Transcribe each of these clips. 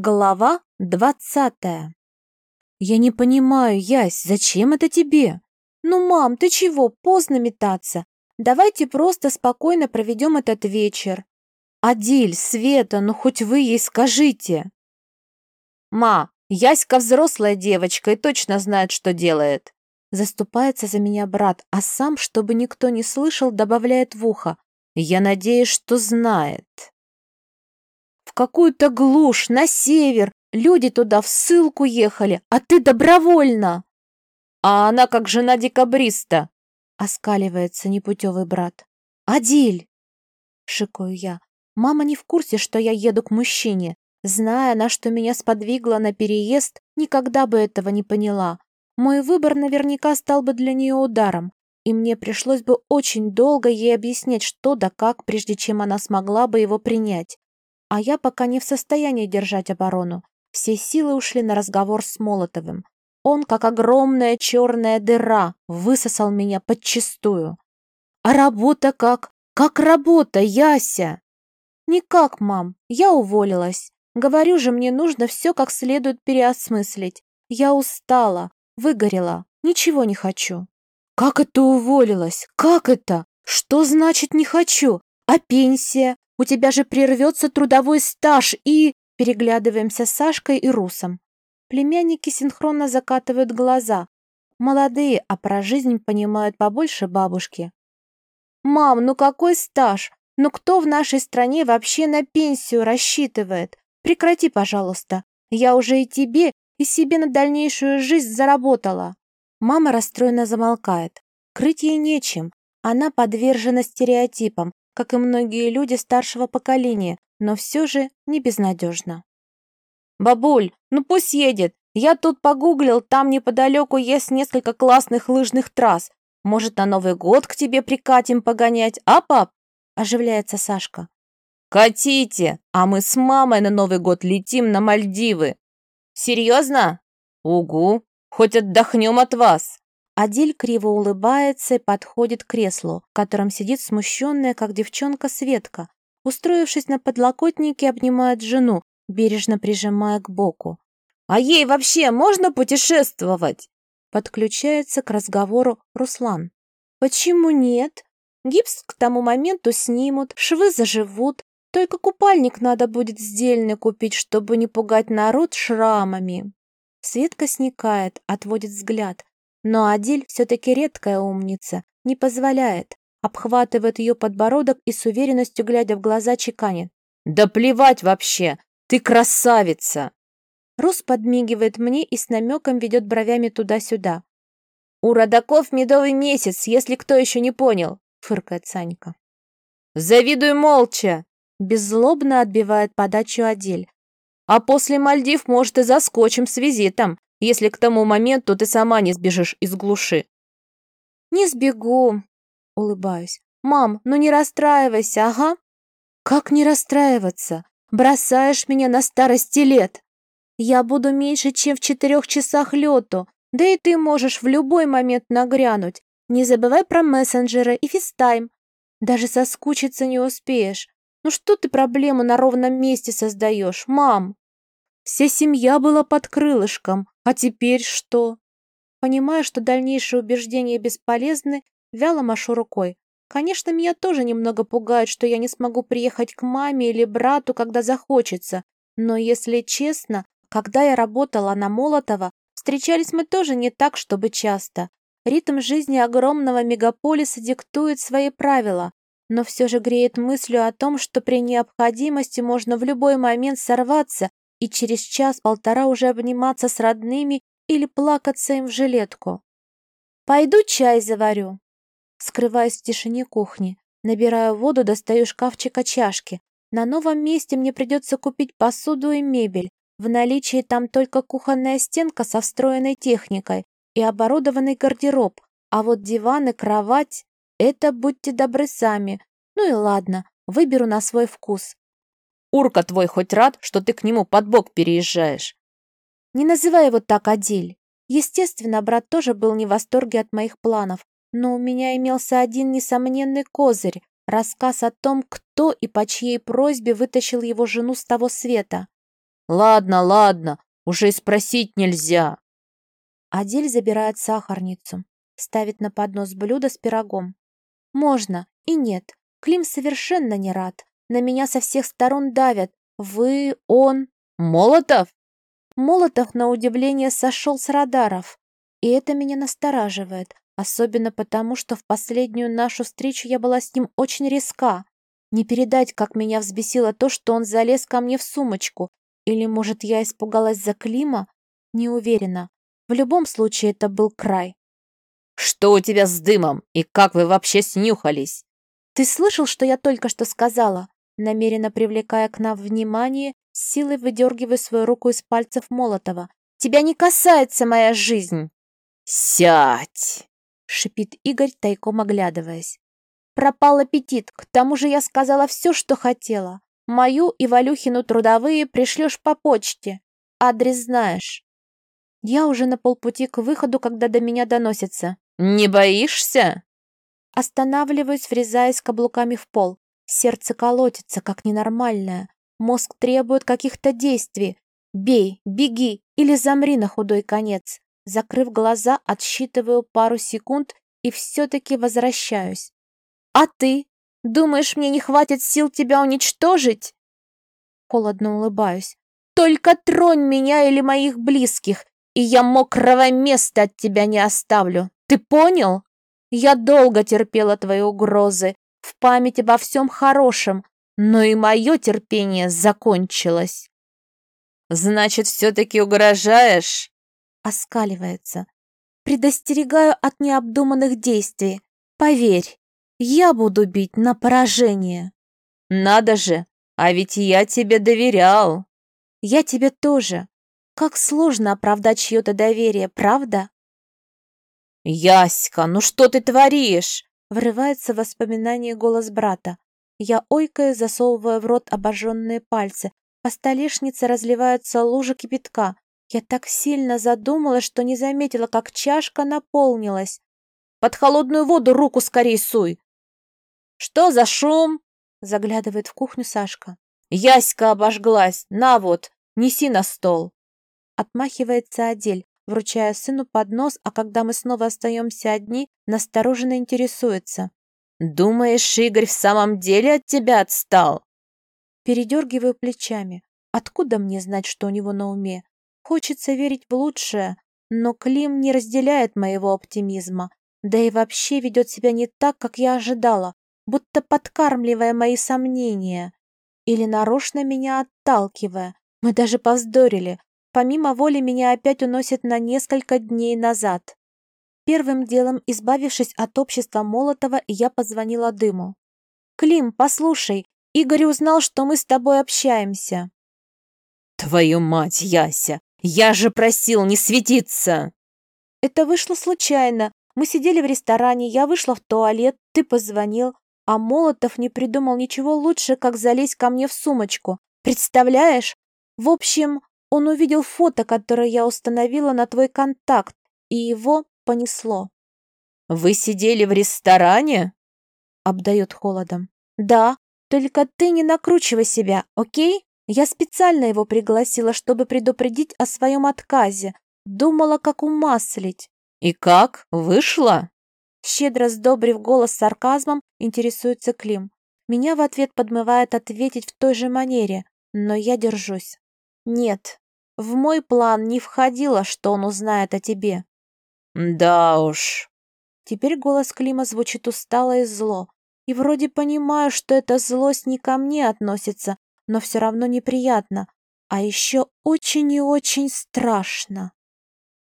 Глава двадцатая. «Я не понимаю, Ясь, зачем это тебе?» «Ну, мам, ты чего, поздно метаться. Давайте просто спокойно проведем этот вечер». «Адиль, Света, ну хоть вы ей скажите». «Ма, Яська взрослая девочка и точно знает, что делает». Заступается за меня брат, а сам, чтобы никто не слышал, добавляет в ухо. «Я надеюсь, что знает» какую-то глушь, на север. Люди туда в ссылку ехали, а ты добровольно. А она как жена декабриста, оскаливается непутевый брат. Адиль, шикаю я. Мама не в курсе, что я еду к мужчине. Зная, на что меня сподвигло на переезд, никогда бы этого не поняла. Мой выбор наверняка стал бы для нее ударом, и мне пришлось бы очень долго ей объяснять, что да как, прежде чем она смогла бы его принять. А я пока не в состоянии держать оборону. Все силы ушли на разговор с Молотовым. Он, как огромная черная дыра, высосал меня подчистую. А работа как? Как работа, Яся? Никак, мам, я уволилась. Говорю же, мне нужно все как следует переосмыслить. Я устала, выгорела, ничего не хочу. Как это уволилась? Как это? Что значит не хочу? А пенсия? У тебя же прервется трудовой стаж и...» Переглядываемся с Сашкой и Русом. Племянники синхронно закатывают глаза. Молодые, а про жизнь понимают побольше бабушки. «Мам, ну какой стаж? Ну кто в нашей стране вообще на пенсию рассчитывает? Прекрати, пожалуйста. Я уже и тебе, и себе на дальнейшую жизнь заработала». Мама расстроенно замолкает. Крыть ей нечем. Она подвержена стереотипам, как и многие люди старшего поколения, но все же не безнадежно. «Бабуль, ну пусть едет. Я тут погуглил, там неподалеку есть несколько классных лыжных трасс. Может, на Новый год к тебе прикатим погонять, а, пап?» Оживляется Сашка. «Катите, а мы с мамой на Новый год летим на Мальдивы». «Серьезно?» «Угу, хоть отдохнем от вас». Адель криво улыбается и подходит к креслу, в котором сидит смущенная, как девчонка Светка. Устроившись на подлокотнике, обнимает жену, бережно прижимая к боку. «А ей вообще можно путешествовать?» Подключается к разговору Руслан. «Почему нет? Гипс к тому моменту снимут, швы заживут, только купальник надо будет сдельный купить, чтобы не пугать народ шрамами». Светка сникает, отводит взгляд, но Адиль все-таки редкая умница, не позволяет. Обхватывает ее подбородок и с уверенностью, глядя в глаза, чеканит. «Да плевать вообще! Ты красавица!» Рус подмигивает мне и с намеком ведет бровями туда-сюда. «У родаков медовый месяц, если кто еще не понял», — фыркает Санька. «Завидуй молча!» — беззлобно отбивает подачу Адель. «А после Мальдив, может, и заскочим с визитом если к тому моменту ты сама не сбежишь из глуши. Не сбегу, улыбаюсь. Мам, ну не расстраивайся, ага. Как не расстраиваться? Бросаешь меня на старости лет. Я буду меньше, чем в четырех часах лету, да и ты можешь в любой момент нагрянуть. Не забывай про мессенджеры и фистайм. Даже соскучиться не успеешь. Ну что ты проблему на ровном месте создаешь, мам? Вся семья была под крылышком, а теперь что? Понимая, что дальнейшие убеждения бесполезны, вяло машу рукой. Конечно, меня тоже немного пугает, что я не смогу приехать к маме или брату, когда захочется. Но, если честно, когда я работала на Молотова, встречались мы тоже не так, чтобы часто. Ритм жизни огромного мегаполиса диктует свои правила, но все же греет мыслью о том, что при необходимости можно в любой момент сорваться и через час-полтора уже обниматься с родными или плакаться им в жилетку. «Пойду чай заварю». Скрываясь в тишине кухни, набираю воду, достаю шкафчика чашки. На новом месте мне придется купить посуду и мебель. В наличии там только кухонная стенка со встроенной техникой и оборудованный гардероб, а вот диван и кровать — это будьте добры сами. Ну и ладно, выберу на свой вкус. Урка твой хоть рад, что ты к нему под бок переезжаешь?» «Не называй его так, Адиль. Естественно, брат тоже был не в восторге от моих планов, но у меня имелся один несомненный козырь — рассказ о том, кто и по чьей просьбе вытащил его жену с того света. Ладно, ладно, уже и спросить нельзя. Адель забирает сахарницу, ставит на поднос блюдо с пирогом. Можно и нет. Клим совершенно не рад. На меня со всех сторон давят. Вы, он... Молотов? Молотов, на удивление, сошел с радаров. И это меня настораживает, особенно потому, что в последнюю нашу встречу я была с ним очень резка. Не передать, как меня взбесило то, что он залез ко мне в сумочку. Или, может, я испугалась за Клима? Не уверена. В любом случае, это был край. «Что у тебя с дымом? И как вы вообще снюхались?» «Ты слышал, что я только что сказала?» Намеренно привлекая к нам внимание, силой выдергивая свою руку из пальцев Молотова. «Тебя не касается моя жизнь!» «Сядь!» — шипит Игорь, тайком оглядываясь. Пропал аппетит, к тому же я сказала все, что хотела. Мою и Валюхину трудовые пришлешь по почте. Адрес знаешь. Я уже на полпути к выходу, когда до меня доносится. «Не боишься?» Останавливаюсь, врезаясь каблуками в пол. Сердце колотится, как ненормальное. Мозг требует каких-то действий. Бей, беги или замри на худой конец. Закрыв глаза, отсчитываю пару секунд и все-таки возвращаюсь. «А ты? Думаешь, мне не хватит сил тебя уничтожить?» Холодно улыбаюсь. «Только тронь меня или моих близких, и я мокрого места от тебя не оставлю. Ты понял? Я долго терпела твои угрозы, в память обо всем хорошем, но и мое терпение закончилось. Значит, все-таки угрожаешь? Оскаливается. Предостерегаю от необдуманных действий. Поверь, я буду бить на поражение. Надо же, а ведь я тебе доверял. Я тебе тоже. Как сложно оправдать чье-то доверие, правда? «Яська, ну что ты творишь?» Врывается в воспоминание голос брата. Я ойкаю, засовывая в рот обожженные пальцы. По столешнице разливаются лужи кипятка. Я так сильно задумалась, что не заметила, как чашка наполнилась. «Под холодную воду руку скорей суй!» «Что за шум?» Заглядывает в кухню Сашка. «Яська обожглась! На вот, неси на стол!» Отмахивается Адель, вручая сыну поднос, а когда мы снова остаемся одни, настороженно интересуется. «Думаешь, Игорь в самом деле от тебя отстал?» Передергиваю плечами. Откуда мне знать, что у него на уме? Хочется верить в лучшее, но Клим не разделяет моего оптимизма, да и вообще ведет себя не так, как я ожидала, будто подкармливая мои сомнения. Или нарочно меня отталкивая. Мы даже повздорили, Помимо воли меня опять уносит на несколько дней назад. Первым делом, избавившись от общества Молотова, я позвонила Дыму. «Клим, послушай, Игорь узнал, что мы с тобой общаемся». «Твою мать, Яся! Я же просил не светиться!» «Это вышло случайно. Мы сидели в ресторане, я вышла в туалет, ты позвонил, а Молотов не придумал ничего лучше, как залезть ко мне в сумочку. Представляешь? В общем, он увидел фото, которое я установила на твой контакт, и его понесло. «Вы сидели в ресторане?» Обдает холодом. «Да, только ты не накручивай себя, окей? Я специально его пригласила, чтобы предупредить о своем отказе. Думала, как умаслить». «И как? Вышло?» Щедро сдобрив голос сарказмом, интересуется Клим. Меня в ответ подмывает ответить в той же манере, но я держусь. Нет, в мой план не входило, что он узнает о тебе. Да уж. Теперь голос Клима звучит устало и зло. И вроде понимаю, что эта злость не ко мне относится, но все равно неприятно. А еще очень и очень страшно.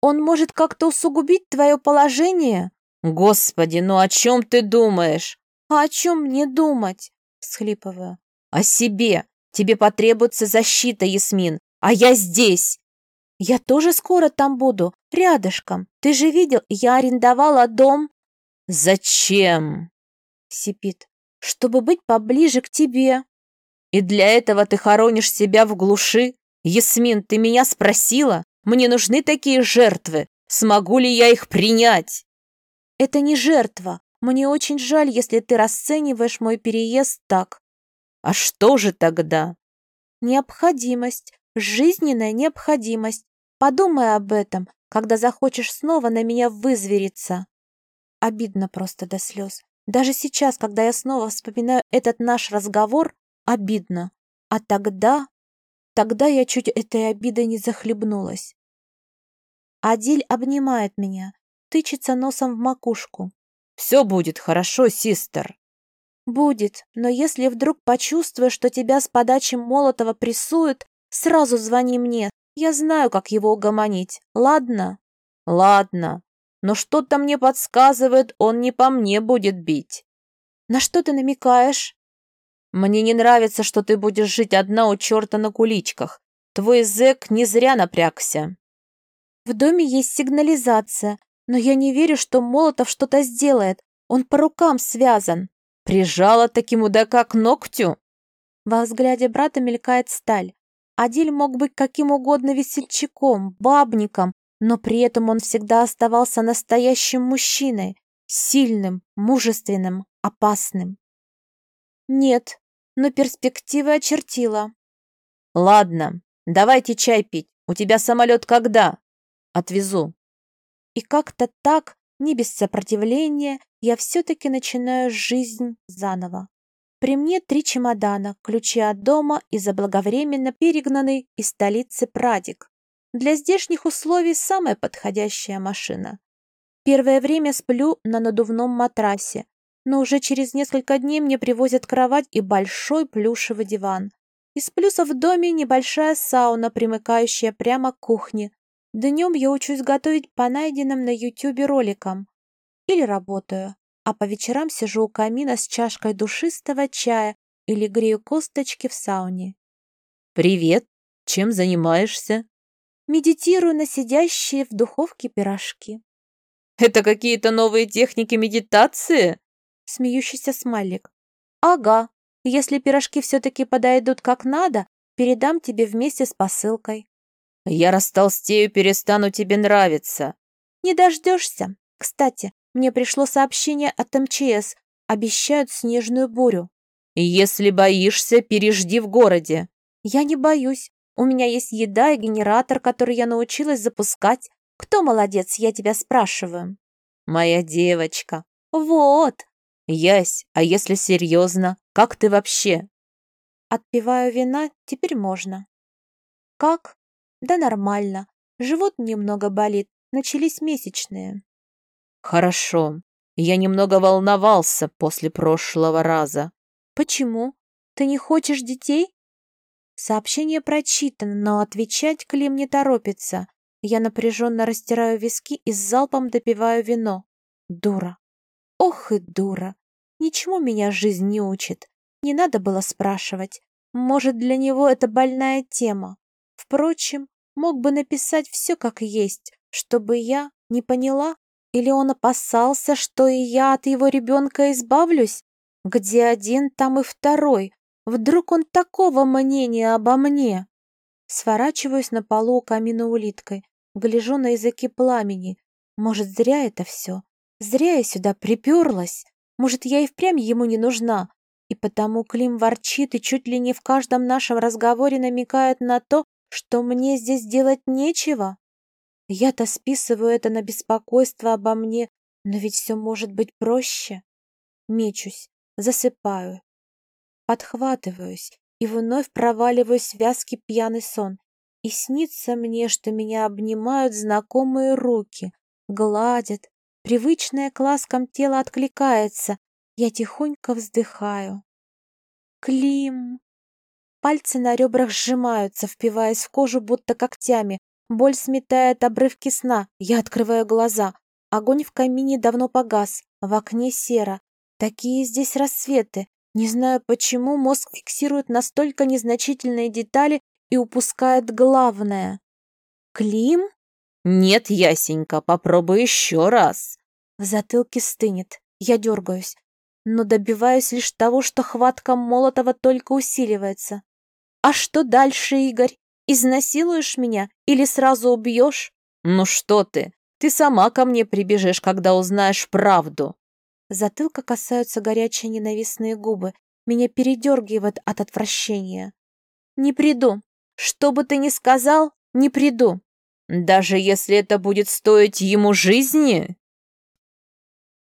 Он может как-то усугубить твое положение? Господи, ну о чем ты думаешь? А о чем мне думать? Схлипываю. О себе. Тебе потребуется защита, Ясмин, а я здесь. Я тоже скоро там буду, рядышком. Ты же видел, я арендовала дом. Зачем? Сипит. Чтобы быть поближе к тебе. И для этого ты хоронишь себя в глуши? Ясмин, ты меня спросила? Мне нужны такие жертвы. Смогу ли я их принять? Это не жертва. Мне очень жаль, если ты расцениваешь мой переезд так. А что же тогда? Необходимость. Жизненная необходимость. Подумай об этом, когда захочешь снова на меня вызвериться. Обидно просто до слез. Даже сейчас, когда я снова вспоминаю этот наш разговор, обидно. А тогда... Тогда я чуть этой обидой не захлебнулась. Адиль обнимает меня, тычется носом в макушку. «Все будет хорошо, систер». «Будет, но если вдруг почувствуешь, что тебя с подачи Молотова прессуют, сразу звони мне. Я знаю, как его угомонить. Ладно?» «Ладно, но что-то мне подсказывает, он не по мне будет бить». «На что ты намекаешь?» «Мне не нравится, что ты будешь жить одна у черта на куличках. Твой зэк не зря напрягся». «В доме есть сигнализация, но я не верю, что Молотов что-то сделает. Он по рукам связан». «Прижала таки мудака к ногтю?» Во взгляде брата мелькает сталь. Адиль мог быть каким угодно весельчаком, бабником, но при этом он всегда оставался настоящим мужчиной, сильным, мужественным, опасным. Нет, но перспективы очертила. Ладно, давайте чай пить. У тебя самолет когда? Отвезу. И как-то так, не без сопротивления, я все-таки начинаю жизнь заново. При мне три чемодана, ключи от дома и заблаговременно перегнанный из столицы прадик. Для здешних условий самая подходящая машина. Первое время сплю на надувном матрасе, но уже через несколько дней мне привозят кровать и большой плюшевый диван. Из плюсов в доме небольшая сауна, примыкающая прямо к кухне. Днем я учусь готовить по найденным на ютюбе роликам. Или работаю, а по вечерам сижу у камина с чашкой душистого чая или грею косточки в сауне. «Привет! Чем занимаешься?» Медитирую на сидящие в духовке пирожки. «Это какие-то новые техники медитации?» Смеющийся смайлик. «Ага, если пирожки все-таки подойдут как надо, передам тебе вместе с посылкой». «Я растолстею, перестану тебе нравиться». «Не дождешься. Кстати, мне пришло сообщение от МЧС. Обещают снежную бурю». «Если боишься, пережди в городе». «Я не боюсь. У меня есть еда и генератор, который я научилась запускать. Кто молодец, я тебя спрашиваю?» «Моя девочка». «Вот». «Ясь, а если серьезно, как ты вообще?» «Отпиваю вина, теперь можно». «Как?» «Да нормально. Живот немного болит, начались месячные». «Хорошо. Я немного волновался после прошлого раза». «Почему? Ты не хочешь детей?» Сообщение прочитано, но отвечать Клим не торопится. Я напряженно растираю виски и с залпом допиваю вино. Дура. Ох и дура. Ничему меня жизнь не учит. Не надо было спрашивать. Может, для него это больная тема. Впрочем, мог бы написать все как есть, чтобы я не поняла. Или он опасался, что и я от его ребенка избавлюсь? Где один, там и второй. Вдруг он такого мнения обо мне? Сворачиваюсь на полу у камина улиткой, гляжу на языки пламени. Может, зря это все? Зря я сюда приперлась? Может, я и впрямь ему не нужна? И потому Клим ворчит и чуть ли не в каждом нашем разговоре намекает на то, что мне здесь делать нечего. Я-то списываю это на беспокойство обо мне, но ведь все может быть проще. Мечусь, засыпаю, подхватываюсь и вновь проваливаюсь в вязкий пьяный сон. И снится мне, что меня обнимают знакомые руки, гладят, привычное к ласкам тело откликается, я тихонько вздыхаю. Клим! Пальцы на ребрах сжимаются, впиваясь в кожу будто когтями. Боль сметает обрывки сна. Я открываю глаза. Огонь в камине давно погас. В окне серо. Такие здесь рассветы. Не знаю почему, мозг фиксирует настолько незначительные детали и упускает главное. Клим? Нет, Ясенька, попробуй еще раз. В затылке стынет. Я дергаюсь. Но добиваюсь лишь того, что хватка Молотова только усиливается. А что дальше, Игорь? Изнасилуешь меня или сразу убьешь? Ну что ты? Ты сама ко мне прибежишь, когда узнаешь правду. Затылка касаются горячие ненавистные губы. Меня передергивает от отвращения. «Не приду. Что бы ты ни сказал, не приду. Даже если это будет стоить ему жизни?